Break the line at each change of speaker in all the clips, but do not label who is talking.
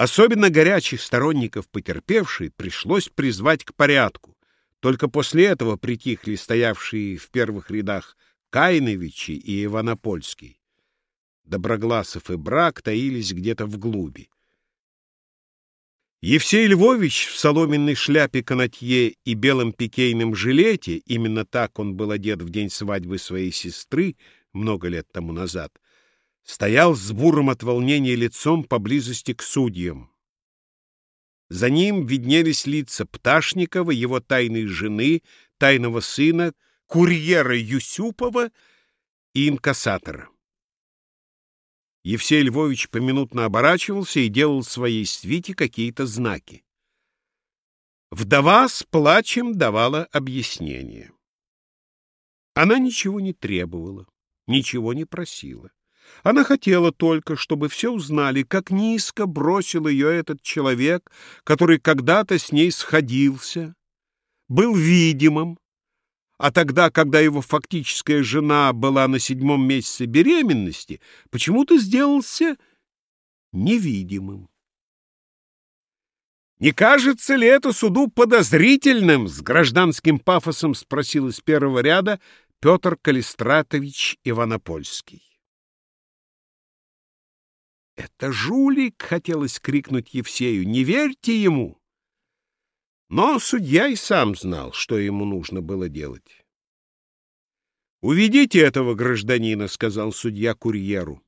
Особенно горячих сторонников потерпевшей пришлось призвать к порядку. Только после этого притихли стоявшие в первых рядах Кайновичи и Иванопольский. Доброгласов и Брак таились где-то в глуби. Евсей Львович в соломенной шляпе канатье и белом пикейном жилете, именно так он был одет в день свадьбы своей сестры много лет тому назад, стоял с бурым от волнения лицом поблизости к судьям. За ним виднелись лица Пташникова, его тайной жены, тайного сына, курьера Юсюпова и инкассатора. Евсей Львович поминутно оборачивался и делал своей свите какие-то знаки. Вдова с плачем давала объяснение. Она ничего не требовала, ничего не просила. Она хотела только, чтобы все узнали, как низко бросил ее этот человек, который когда-то с ней сходился, был видимым, а тогда, когда его фактическая жена была на седьмом месяце беременности, почему-то сделался невидимым. «Не кажется ли это суду подозрительным?» — с гражданским пафосом спросил из первого ряда Петр Калистратович Иванопольский. «Это жулик!» — хотелось крикнуть Евсею. «Не верьте ему!» Но судья и сам знал, что ему нужно было делать. «Уведите этого гражданина», — сказал судья курьеру.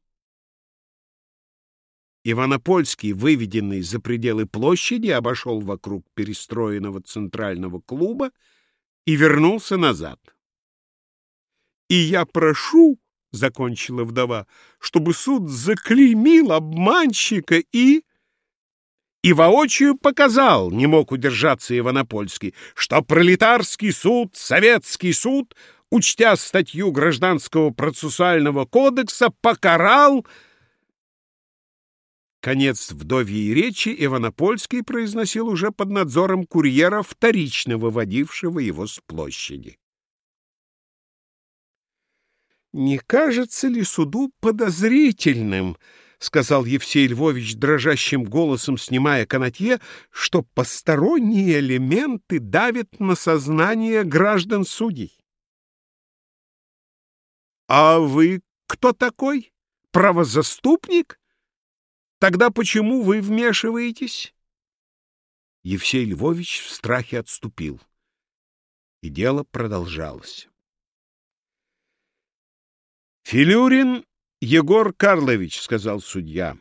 Иванопольский, выведенный за пределы площади, обошел вокруг перестроенного центрального клуба и вернулся назад. «И я прошу», — закончила вдова, — «чтобы суд заклеймил обманщика и...» и воочию показал, не мог удержаться Иванопольский, что пролетарский суд, советский суд, учтя статью Гражданского процессуального кодекса, покарал... Конец вдовьей речи Иванопольский произносил уже под надзором курьера, вторично выводившего его с площади. «Не кажется ли суду подозрительным?» — сказал Евсей Львович дрожащим голосом, снимая канатье, — что посторонние элементы давят на сознание граждан судей. — А вы кто такой? Правозаступник? Тогда почему вы вмешиваетесь? Евсей Львович в страхе отступил, и дело продолжалось. Филюрин Егор Карлович, — сказал судья,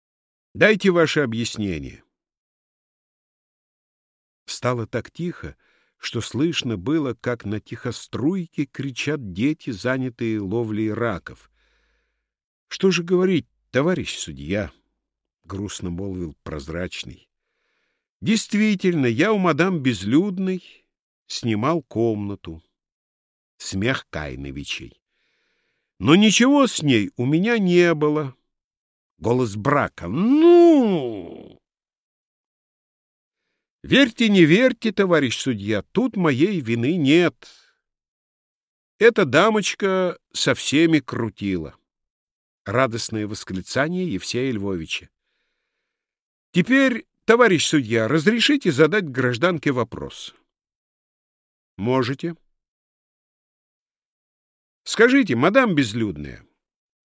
— дайте ваше объяснение. Стало так тихо, что слышно было, как на тихоструйке кричат дети, занятые ловлей раков. — Что же говорить, товарищ судья? — грустно молвил прозрачный. — Действительно, я у мадам Безлюдной снимал комнату. Смех Кайновичей. Но ничего с ней у меня не было. Голос брака. Ну! Верьте, не верьте, товарищ судья, тут моей вины нет. Эта дамочка со всеми крутила. Радостное восклицание Евсея Львовича. Теперь, товарищ судья, разрешите задать гражданке вопрос. Можете. Скажите, мадам безлюдная,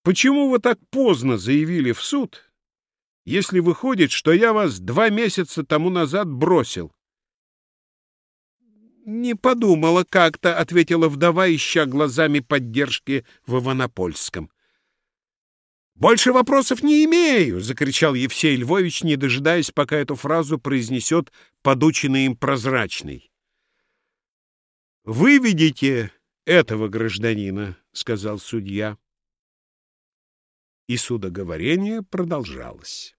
почему вы так поздно заявили в суд, если выходит, что я вас два месяца тому назад бросил? «Не подумала как-то», — ответила вдова, ища глазами поддержки в Иванопольском. «Больше вопросов не имею!» — закричал Евсей Львович, не дожидаясь, пока эту фразу произнесет подученный им прозрачный. «Выведите этого гражданина, — сказал судья. И судоговорение продолжалось.